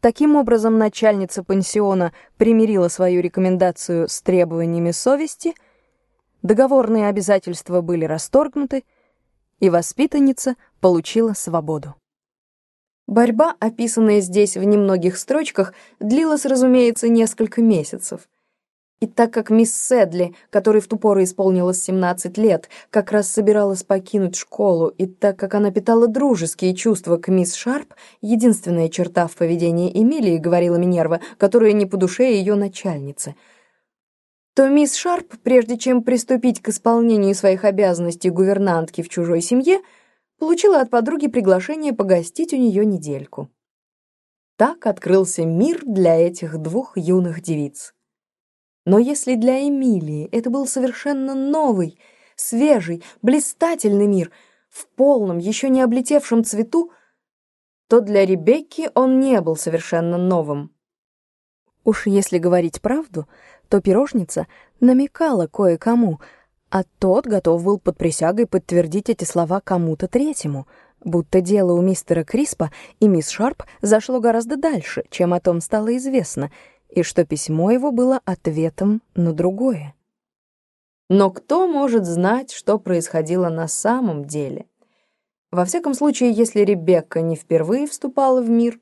Таким образом, начальница пансиона примирила свою рекомендацию с требованиями совести, договорные обязательства были расторгнуты, и воспитанница получила свободу. Борьба, описанная здесь в немногих строчках, длилась, разумеется, несколько месяцев. И так как мисс Седли, которой в ту пору исполнилось 17 лет, как раз собиралась покинуть школу, и так как она питала дружеские чувства к мисс Шарп, единственная черта в поведении Эмилии, говорила Минерва, которая не по душе ее начальницы, то мисс Шарп, прежде чем приступить к исполнению своих обязанностей гувернантки в чужой семье, получила от подруги приглашение погостить у нее недельку. Так открылся мир для этих двух юных девиц. Но если для Эмилии это был совершенно новый, свежий, блистательный мир, в полном, еще не облетевшем цвету, то для Ребекки он не был совершенно новым. Уж если говорить правду, то пирожница намекала кое-кому, а тот готов был под присягой подтвердить эти слова кому-то третьему, будто дело у мистера Криспа и мисс Шарп зашло гораздо дальше, чем о том стало известно — и что письмо его было ответом на другое. Но кто может знать, что происходило на самом деле? Во всяком случае, если Ребекка не впервые вступала в мир,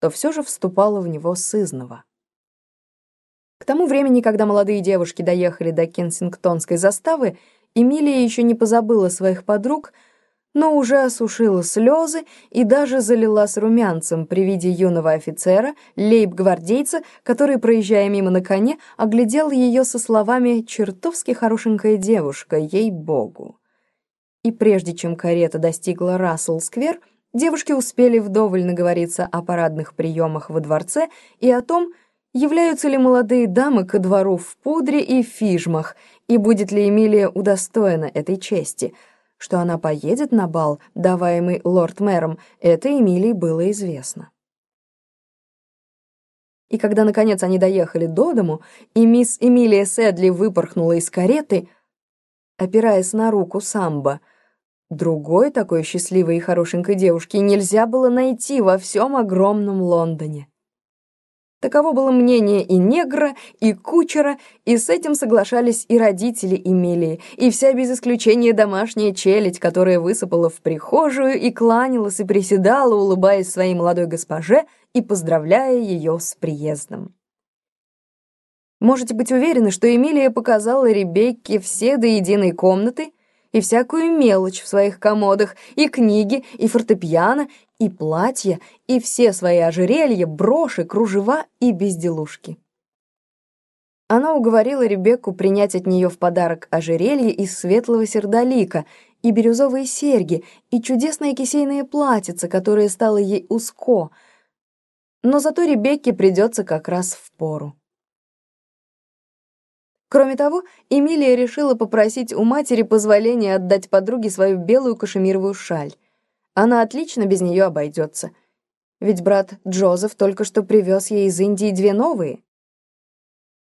то все же вступала в него сызново. К тому времени, когда молодые девушки доехали до Кенсингтонской заставы, Эмилия еще не позабыла своих подруг — но уже осушила слезы и даже залилась румянцем при виде юного офицера, лейб-гвардейца, который, проезжая мимо на коне, оглядел ее со словами «чертовски хорошенькая девушка, ей-богу». И прежде чем карета достигла Рассел-сквер, девушки успели вдоволь наговориться о парадных приемах во дворце и о том, являются ли молодые дамы ко двору в пудре и фижмах, и будет ли Эмилия удостоена этой чести — что она поедет на бал, даваемый лорд-мэром, это Эмилии было известно. И когда, наконец, они доехали до дому, и мисс Эмилия Сэдли выпорхнула из кареты, опираясь на руку самбо, другой такой счастливой и хорошенькой девушки нельзя было найти во всем огромном Лондоне. Таково было мнение и негра, и кучера, и с этим соглашались и родители Эмилии, и вся без исключения домашняя челядь, которая высыпала в прихожую и кланялась и приседала, улыбаясь своей молодой госпоже и поздравляя ее с приездом. Можете быть уверены, что Эмилия показала Ребекке все до единой комнаты и всякую мелочь в своих комодах, и книги, и фортепиано, и платья, и все свои ожерелья, броши, кружева и безделушки. Она уговорила Ребекку принять от нее в подарок ожерелье из светлого сердолика и бирюзовые серьги, и чудесное кисейное платьице, которое стало ей узко. Но зато Ребекке придется как раз в пору. Кроме того, Эмилия решила попросить у матери позволения отдать подруге свою белую кашемировую шаль. Она отлично без нее обойдется. Ведь брат Джозеф только что привез ей из Индии две новые.